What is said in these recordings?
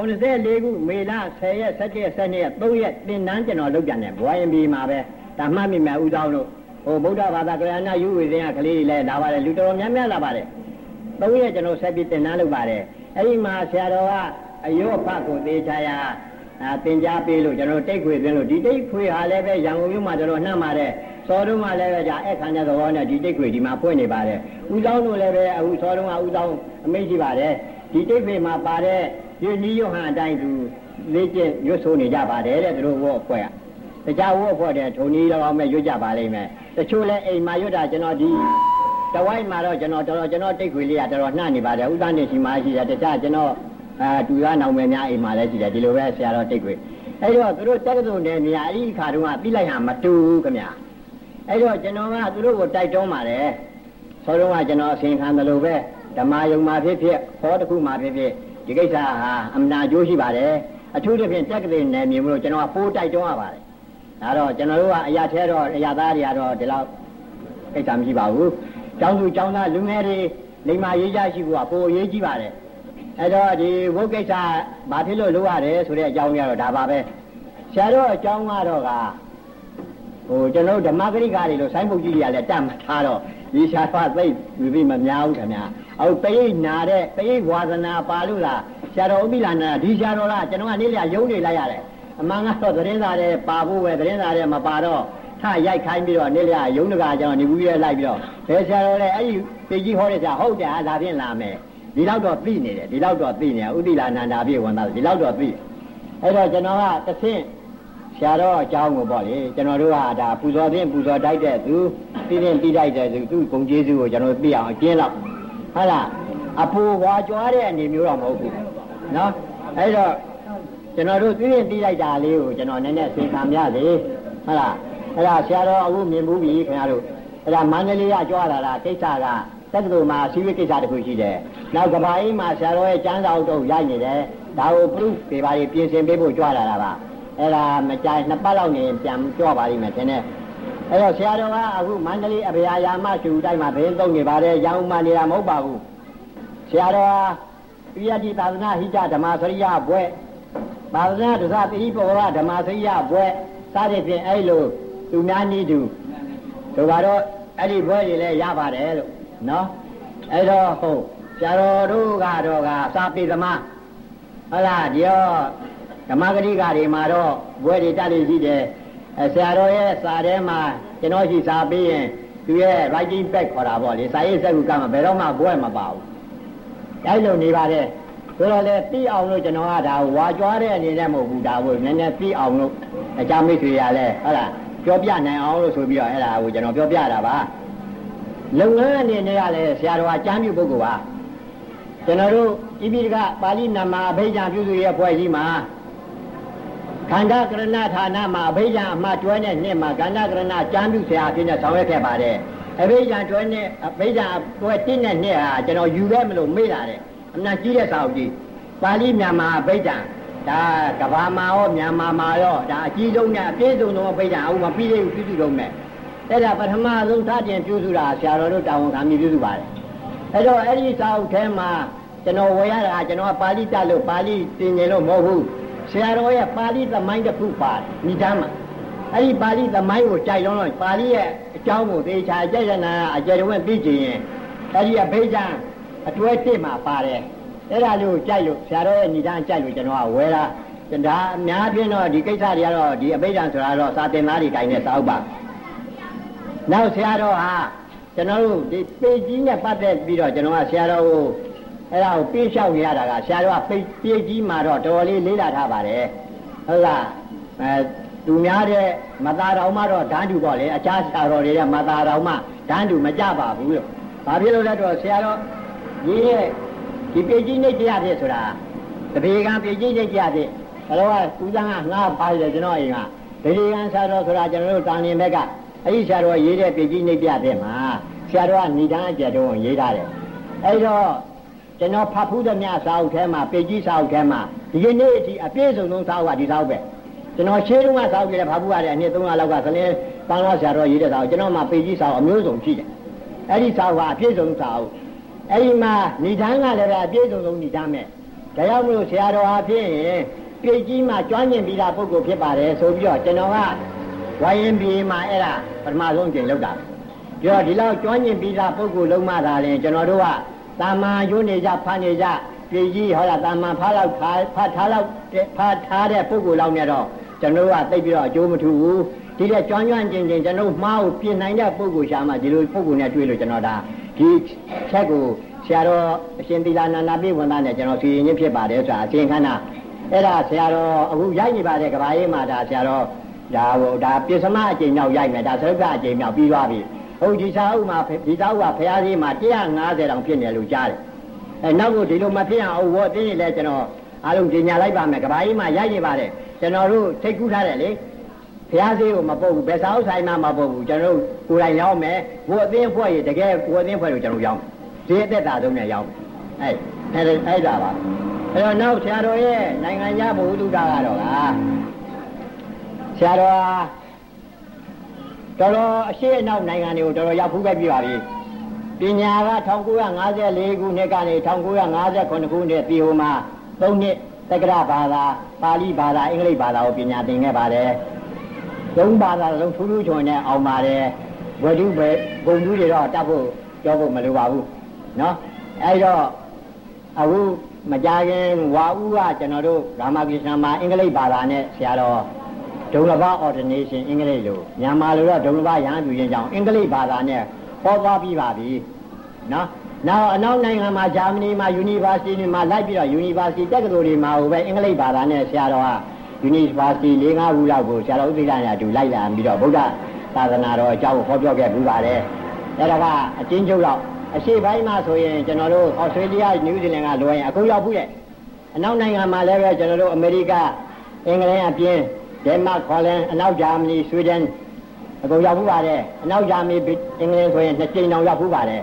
84ခုမေလ10ရက်17ရက်12ရက်3ရက်တင်နန်းကျွန်တော်လုပ်ကြတယ်ဘွာရင်ဘီမှာပဲဒါမှတ်မိမယ်ဦးဆောင်တို့ဟိုဗုဒ္ဓဘာသာကရဏယူဝေစဉ်ကကလေးတွေလည်းလာပါတယ်လူတော်တော်များများလာပါတယ်3ရက်ကျွန်တော်ဆက်ပြီးတင်နန်းလုပ်ပါတယ်အဲ့ဒီမှာဆရာတော်ကအယောဖတ်ကိုသေချာရာအာတင် जा ပေးလို့ကျွန်တော်တိတ်ခွေသွင်းလို့ဒီတိတ်ခွေဟာလည်းပဲရန်ကုန်မြို့မှာကျွန်တော်နှမ်းပါတယ်စောတုံးကလည်းပဲじゃအဲ့ခံတဲ့သဘောနဲ့ဒီတိတ်ခွေဒီမှာဖွင့်နေပါတယ်ဦးဆောင်တို့လည်းပဲအခုစောတုံးကဦးဆောင်အမိန့်ရှိပါတယ်ဒီတိတ်ခွေမှာပါတဲ့ ဒီနီးရဟန်အတိုင်းသူလေ့ကျင့်ရွတ်ဆိုနေကြပါတယ်တဲ့သူတို့ဘောအဖွဲ့ကတရားဝတ်အဖွဲ့တဲ့ထုံကြီးတော့မဲ့ရွတ်ကြပါလိမ့်မယ်တချို့လဲအိမ်မှာရွတ်တာကျွန်တော်ဒီတဝိုင်းမှာတော့ကျွန်တော်တော်တော်ကျွန်တော်တိတ်ခွေလေးကတော်တော်နှံ့နေပါတယ်ဥဒ္ဒနေရှိမှရှိတယ်တခြားကျွန်တော်အဲတူရနောင်မယ်များအိမ်မှာလည်းရှိတယ်ဒီလိုပဲဆရာတော်တိတ်ခွေအဲ့တော့သူတို့တက္ကသိုလ်နယ်နေရာအဲ့ဒီခါတုန်းကပြီးလိုက်ဟာမတူဘူးခင်ဗျာအဲ့တော့ကျွန်တော်ကသူတို့ကိုတိုက်တွန်းပါတယ်ဆောတော့ကကျွန်တော်အစဉ်ခံတယ်လို့ပဲဓမ္မယုံမှာဖြစ်ဖြစ်ဟောတစ်ခုမှာဖြစ်ဖြစ် ဒီကိစ္စဟာအမှန်အကျိုးရှိပါတယ်အထူးသဖြင့်တက္ကသိုလ်နယ်မြေမလို့ကျွန်တော်ကပိုးတိုက်တွန်းရပါတယ်ဒါတော့ကျွန်တော်တို့ကအရာထဲတော့အရာသားတွေကတော့ဒီလောက်ကိစ္စမရှိပါဘူးကျောင်းသူကျောင်းသားလူငယ်တွေလိမ္မာရေးကြရှိဖို့ကပိုအရေးကြီးပါတယ်အဲတော့ဒီဘုတ်ကိစ္စဘာဖြစ်လို့လုပ်ရတယ်ဆိုတဲ့အကြောင်းကြီးကတော့ဒါပါပဲဆရာတော်အကြောင်းကတော့က ဟိုကျွန်တော်ဓမ္မဂရိကတွေလို့ဆိုင်းပုတ်ကြီးတွေကလည်းတတ်မှထားတော့ဒီရှာဖသိပြီပြီမများဘူးခင်ဗျာအခုပိဋိနာတဲ့ပိဋိဝါသနာပါလို့လားဆရာတော်ဥပိလာနာဒီဆရာတော်လားကျွန်တော်ကနေ့လျာယုံနေလိုက်ရတယ်အမှန်ကတော့သတင်းစာတဲ့ပါဖို့ပဲသတင်းစာတဲ့မပါတော့ထရိုက်ခိုင်းပြီးတော့နေ့လျာယုံတကာကျွန်တော်နေဘူးရဲလိုက်ပြီးတော့ဘယ်ဆရာတော်လဲအဲ့ဒီပေကြီးဟောတဲ့ဆရာဟုတ်တယ်ဟာလာဖြင့်လာမယ်ဒီလောက်တော့သိနေတယ်ဒီလောက်တော့သိနေဥတိလာနန္ဒာပြည့်ဝန်သားဒီလောက်တော့သိအဲ့တော့ကျွန်တော်ကတစ်ဆင့် ဆရာတော်အကြောင်းကိုပေါ့လေကျွန်တော်တို့ကဒါပူဇော်ခြင်းပူဇော်တိုက်တဲ့သူပြီးရင်ပြီးတိုက်တဲ့သူသူဂုံကျေးဇူးကိုကျွန်တော်သိအောင်အကျဉ်းလောက်ဟုတ်လားအပူဝါကြွားတဲ့အနေမျိုးတော့မဟုတ်ဘူးနော်အဲ့တော့ကျွန်တော်တို့သိရင်ပြီးလိုက်တာလေးကိုကျွန်တော်နည်းနည်းသင်ခံရစေဟုတ်လားအဲ့ဒါဆရာတော်အခုမြင်ဘူးပြီခင်ဗျားတို့အဲ့ဒါမန္တလေးကကြွားလာတာကိစ္စကတက္ကသိုလ်မှာစီးပွားကိစ္စတစ်ခုရှိတယ်။နောက်ကဘာအေးမှာဆရာတော်ရဲ့ကျမ်းစာအုပ်တော့ရိုက်နေတယ်။ဒါကို proof ပေးပါလိပြင်ဆင်ပေးဖို့ကြွားလာတာပါ။ အဲ့ဒါမကြိုင်နှစ်ပတ်လောက်နေပြန်ကြွပါလိမ့်မယ်ထင်တယ်။အဲ့တော့ဆရာတော်ကအခုမန္တလေးအဗျာယာမကျူတိုက်မှာဘင်းသုံးနေပါတယ်။ရောင်းမှနေတာမဟုတ်ပါဘူး။ဆရာတော်ကပိယတိသာသနာဟိတဓမ္မစရိယဘွဲ့သာသနာတသတိပောရဓမ္မစရိယဘွဲ့စသဖြင့်အဲ့လိုသူများနည်းတူဆိုတော့အဲ့ဒီဘွဲ့တွေလည်းရပါတယ်လို့နော်အဲ့တော့ဟုတ်ဆရာတော်တို့ကတော့ကစာပေသမားဟုတ်လားဒီတော့ ဓမ္မဂရိကတွေမှာတော့ဘွဲတွေတက်လို့ရှိတယ်အဲဆရာတော်ရဲ့စာထဲမှာကျွန်တော်ရှိစာပေးရင်သူရဲ့ writing pad ခေါ်တာပေါ့လေစာရေးစက်ကူကမှဘယ်တော့မှဘွဲမပါဘူးအဲ့လိုနေပါတယ်ဆိုတော့လေသိအောင်လို့ကျွန်တော်ကဒါဝါကြွားတဲ့အနေနဲ့မဟုတ်ဘူးဒါကိုနည်းနည်းသိအောင်လို့အကြမိတ်တွေရလဲဟုတ်လားပြောပြနိုင်အောင်လို့ဆိုပြီးတော့အဲ့ဒါကိုကျွန်တော်ပြောပြတာပါလုပ်ငန်းအနေနဲ့ကလည်းဆရာတော်ကကျမ်းပြုပုဂ္ဂိုလ်ပါကျွန်တော်တို့ဣပိဒကပါဠိနာမအဘိဓမ္မာပြုစုရဲ့ဖွဲ့ကြီးမှာ ခန္ဓာကရဏဌာနမှာအဘိဓမ္မာအမှတ်တွဲတဲ့နှစ်မှာခန္ဓာကရဏကျမ်းပြုဆရာအဖြစ်နဲ့ဆောင်ရွက်ခဲ့ပါတယ်အဘိဓမ္မာတွဲနဲ့အဘိဓမ္မာတွဲတင်းတဲ့နှစ်ဟာကျွန်တော်ယူခဲ့မလို့မေ့လာတယ်အမှန်ကြီးတဲ့စာအုပ်ကြီးပါဠိမြန်မာအဘိဓမ္မာဒါကဘာမှာရောမြန်မာမှာရောဒါအကြီးဆုံးနဲ့အပြည့်စုံဆုံးအဘိဓမ္မာအောင်မပြီးသေးဘူးပြုစုတော့မယ်အဲ့ဒါပထမဆုံးထားတင်ပြုစုတာဆရာတော်တို့တာဝန်ခံပြီးပြုစုပါတယ်အဲ့တော့အဲ့ဒီစာအုပ်ထဲမှာကျွန်တော်ဝယ်ရတာကျွန်တော်ပါဠိတက်လို့ပါဠိသင်ကျင်လို့မဟုတ်ဘူး ဆရာတော်ရဲ့ပါဠိသမိုင်းတစ်ခုပါတယ်မိသားမှာအဲ့ဒီပါဠိသမိုင်းကိုကြိုက်လုံးလို့ပါဠိရဲ့အကြောင်းကိုသေချာကြက်ရနာအကျယ်တဝင့်သိချင်ရင်အဲ့ဒီအဘိဓမ္မာအတွဲတစ်မှာပါတယ်အဲ့ဒါလို့ကြိုက်လို့ဆရာတော်ရဲ့ညီတန်းကြိုက်လို့ကျွန်တော်ကဝယ်တာဒါအများဖြင့်တော့ဒီကိစ္စတွေကတော့ဒီအဘိဓမ္မာဆိုတာတော့စာသင်သားတွေတိုင်းနဲ့စာအုပ်ပါနောက်ဆရာတော်ဟာကျွန်တော်တို့ဒီပေကြီးနဲ့ပတ်သက်ပြီးတော့ကျွန်တော်ကဆရာတော်ကို အဲ့ဒါကိုပြေးလျှောက်နေရတာကဆရာတော်ကပေပေကြီးမှာတော့တော်လေးလေးလာထားပါတယ်ဟုတ်လားအဲသူများတဲ့မသာတော်မှတော့ဓာန်တူပေါ့လေအခြားဆရာတော်တွေကမသာတော်မှဓာန်တူမကြပါဘူးလို့ဘာဖြစ်လို့လဲတော့ဆရာတော်ကြီးရဲ့ဒီပေကြီးနေကြရတဲ့ဆိုတာတပေကံပေကြီးနေကြရတဲ့ဘယ်တော့ကဦးစံကငါးပါးတယ်ကျွန်တော်အိမ်ကဗေဒီကံဆရာတော်ဆိုတာကျွန်တော်တို့တာနေဘက်ကအဲ့ဒီဆရာတော်ရေးတဲ့ပေကြီးနှိပ်ပြတဲ့မှာဆရာတော်ကဏိဒန်းအကျယ်တုံးရေးထားတယ်အဲ့တော့ ကျွန်တော်ဖတ်ဖူးသမျှစာအုပ်ထဲမှာပေကြီးစာအုပ်ထဲမှာဒီကနေ့အထိအပြည့်စုံဆုံးစာအုပ်ကဒီစာအုပ်ပဲကျွန်တော်ရှင်းတုန်းကစာအုပ်ကြီးလည်းဖတ်ဖူးရတယ်အနည်း300လောက်ကသလင်းပန်းတော်ဆရာတော်ရေးတဲ့စာအုပ်ကျွန်တော်မှပေကြီးစာအုပ်အမျိုးစုံရှိတယ်အဲ့ဒီစာအုပ်ကအပြည့်စုံစာအုပ်အဲ့ဒီမှာဏိဒန်းကလည်းပဲအပြည့်စုံဆုံးဏိဒန်းမဲ့ဒါကြောင့်မလို့ဆရာတော်ဟာဖြင့်ပြည့်ကြီးမှကျွမ်းကျင်ပြီးသားပုဂ္ဂိုလ်ဖြစ်ပါတယ်ဆိုပြီးတော့ကျွန်တော်ကဝိုင်းပြီးမှအဲ့ဒါပထမဆုံးကျင်လောက်တာပြောဒီလောက်ကျွမ်းကျင်ပြီးသားပုဂ္ဂိုလ်လုံးမှသာရင်ကျွန်တော်တို့က တာမန်ယုံနေကြဖတ်နေကြပြည်ကြီးဟောလားတာမန်ဖတ်လောက်ဖတ်ထားလောက်ဖတ်ထားတဲ့ပုဂ္ဂိုလ်လောက်နဲ့တော့ကျွန်တော်ကသိပြီးတော့အကျိုးမထူဘူးဒီတဲ့ကျွမ်းကျွမ်းကျင်ကျင်ကျွန်တော်မှားကိုပြင်နိုင်တဲ့ပုဂ္ဂိုလ်ရှာမှဒီလိုပုဂ္ဂိုလ်နဲ့တွေ့လို့ကျွန်တော်ဒါဒီချက်ကိုဆရာတော်အရှင်သီလနာနာပိဝန်သားနဲ့ကျွန်တော်စီရင်ချင်းဖြစ်ပါတယ်ဆိုတာအရှင်ခန္ဓာအဲ့ဒါဆရာတော်အခုရိုက်နေပါတယ်ကဘာရေးမှာဒါဆရာတော်ဒါဟိုဒါပြစ္စမအကျိန်မြောက်ရိုက်မယ်ဒါသရုပ်ကအကျိန်မြောက်ပြီးသွားပြီ ဟုတ်ဒီစာအုပ်မှာဒီစာအုပ်ကဖရာကြီးမှာ150တောင်ဖြစ်နေလို့ကြားတယ်အဲနောက်ကိုဒီလိုမဖြစ်အောင်ဝေါ်တင်းနေလဲကျွန်တော်အားလုံးကြီးညာလိုက်ပါမယ်ကဘာကြီးမှာရိုက်နေပါတယ်ကျွန်တော်တို့ထိတ်ကူးထားတယ်လေဘုရားသေးကိုမပုတ်ဘူးဘယ်စာအုပ်ဆိုင်မှမပုတ်ဘူးကျွန်တော်တို့ကိုယ်တိုင်ရောက်မယ်ဘို့အသင်းဖွဲ့ရတကယ်ကိုယ်အသင်းဖွဲ့ကိုကျွန်တော်ရောက်ဒီအသက်တာဆုံးနဲ့ရောက်အဲ့အဲ့အဲ့ဒါပါအဲ့တော့နောက်ဆရာတော်ရဲ့နိုင်ငံခြားဘုဟုတုဒ္ဒကတော့ကဆရာတော် တော်တော်အရှိအနောက်နိုင်ငံတွေကိုတော်တော်ရောက်ဖူးခဲ့ပြီပါပြီပညာက1954ခုနှစ်ကနေ1958ခုနှစ်ပြည်ဟိုမှာ3နှစ်တက္ကရာဘာသာပါဠိဘာသာအင်္ဂလိပ်ဘာသာကိုပညာသင်ခဲ့ပါတယ်သုံးဘာသာလုံးထူးထူးချွန်နဲ့အောင်ပါတယ်ဝတ္ထုပဲဂုံတူးတွေတော့တတ်ဖို့ပြောဖို့မလိုပါဘူးเนาะအဲဒီတော့အခုမကြခင်ဝါဦးကကျွန်တော်တို့ရာမကိစ္စမှာအင်္ဂလိပ်ဘာသာနဲ့ဆရာတော် ဒုံလဘ ordination အင်္ဂလိပ်လိုမြန်မာလိုတော့ဒုံလဘရဟန်းပြုခြင်းကြောင့်အင်္ဂလိပ်ဘာသာနဲ့ဟောသွားပြီးပါပြီနော်နောက်အနောက်နိုင်ငံမှာဂျာမနီမှာ University တွေမှာလိုက်ပြီးတော့ University တက္ကသိုလ်တွေမှာဟိုပဲအင်္ဂလိပ်ဘာသာနဲ့ဆရာတော်က University ၄၅ခုလောက်ကိုဆရာတော်ဥသိလညာတူလိုက်လာပြီးတော့ဗုဒ္ဓသာသနာတော်အကြောင်းကိုဟောပြောခဲ့ပူပါတယ်အဲ့ဒါကအချင်းချုပ်တော့အရှိပိုင်းမှာဆိုရင်ကျွန်တော်တို့ဩစတြေးလျနယူးဇီလန်ကလိုရင်အခုရောက်ဘူးရဲ့အနောက်နိုင်ငံမှာလည်းပဲကျွန်တော်တို့အမေရိကအင်္ဂလန်အပြင် ဒန်မတ်ခေါ်လန်အနောက်ဂျာမနီဆွီဒင်အကုန်ရောက်ဘူးပါတယ်အနောက်ဂျာမနီအင်္ဂလန်ဆိုရင်နှစ်ကြိမ်တောင်ရောက်ဘူးပါတယ်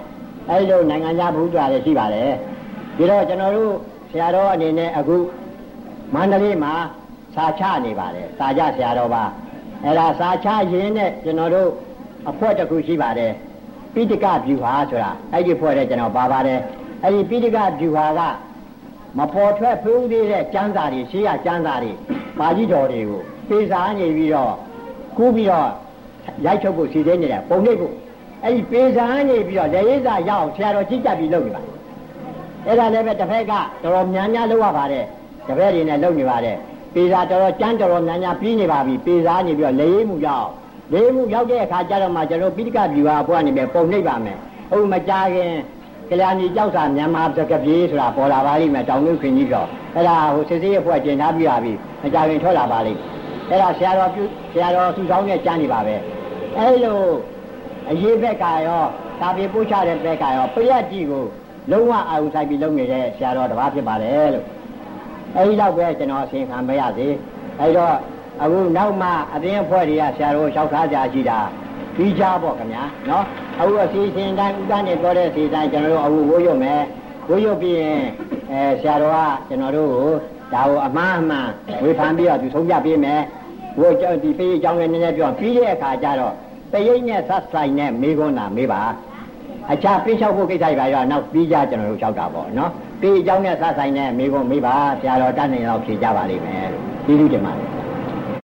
အဲဒီလိုနိုင်ငံခြားဘုရားတွေရှိပါတယ်ပြီးတော့ကျွန်တော်တို့ဆရာတော်အနေနဲ့အခုမန္တလေးမှာစာချနေပါတယ်စာချဆရာတော်ပါအဲ့ဒါစာချရင်းနဲ့ကျွန်တော်တို့အဖွဲ့တစ်ခုရှိပါတယ်ပိဋကဗျူဟာဆိုတာအဲ့ဒီဖွဲ့တဲ့ကျွန်တော်ပါပါတယ်အဲ့ဒီပိဋကဗျူဟာကမပေါ်ထွက်ဘူးသေးတဲ့ကျမ်းစာတွေရှေးရကျမ်းစာတွေ ပါဠိတော်တွေကိုပေစာနေပြီးတော့ကူးပြီးတော့ရိုက်ထုတ်ဖို့စီစဉ်နေတယ်ပုံနှိပ်ဖို့အဲ့ဒီပေစာနေပြီးတော့လက်ရည်စာရအောင်ဆရာတော်ကြည့်ကြပြီးလုပ်နေပါအဲ့ဒါလည်းပဲတစ်ဖက်ကတော်တော်များများလုပ်ရပါတယ်တပည့်တွေနဲ့လုပ်နေပါတယ်ပေစာတော်တော်ကျမ်းတော်တော်များများပြီးနေပါပြီပေစာနေပြီးတော့လက်ရည်မှုရအောင်လေးမှုရောက်တဲ့အခါကျတော့မှကျွန်တော်ပိဋကဗျူဟာဘုရားနေပဲပုံနှိပ်ပါမယ်ဟုတ်မကြခင် ကလျာဏီကြောက်စာမြန်မာစကပြေးဆိုတာပေါ်လာပါလိမ့်မယ်တောင်လို့ခင်ကြီးတော့အဲ့ဒါဟိုစစ်စေးအဖွဲ့ကျင်ထားပြပါပြီမကြခင်ထွက်လာပါလိမ့်အဲ့ဒါဆရာတော်ပြုဆရာတော်သူဆောင်နဲ့ကြားနေပါပဲအဲ့လိုအရေးဘက်ကရောသာပြေပို့ချတဲ့ဘက်ကရောပရိယတ်ကြီးကိုလုံးဝအာရုံဆိုင်ပြီးလုပ်နေတဲ့ဆရာတော်တစ်ပါးဖြစ်ပါတယ်လို့အဲဒီတော့ပဲကျွန်တော်အစဉ်ခံမရသေးအဲဒီတော့အခုနောက်မှအတင်းအဖွဲ့တွေကဆရာတော်လျှောက်ထားကြရှိတာပြီးကြပေါ့ခင်ဗျာနော် အခုအစီအစဉ်တိုင်းဥဒ္ဒနဲ့ပြောတဲ့စီတိုင်းကျွန်တော်တို့အခုဝိုးရုံမယ်ဝိုးရုပ်ပြီးရင်အဲဆရာတော်ကကျွန်တော်တို့ကိုဒါကိုအမှားအမှန်ဝေဖန်ပြီးတော့သူဆုံးဖြတ်ပေးမယ်ဝိုးကြောင့်ဒီပေးအကြောင်းလည်းနည်းနည်းပြောပြီးတဲ့အခါကျတော့တရိပ်နဲ့ဆက်ဆိုင်နဲ့မေးခွန်းတာမေးပါအခြားပြင်းလျှောက်ဖို့ကိစ္စတွေပါရောနောက်ပြီးကြကျွန်တော်တို့လျှောက်တာပေါ့နော်ပြီးအကြောင်းနဲ့ဆက်ဆိုင်နဲ့မေးခွန်းမေးပါဆရာတော်တတ်နေတော့ဖြေကြပါလိမ့်မယ်လို့ပြီးပြီတင်ပါတယ်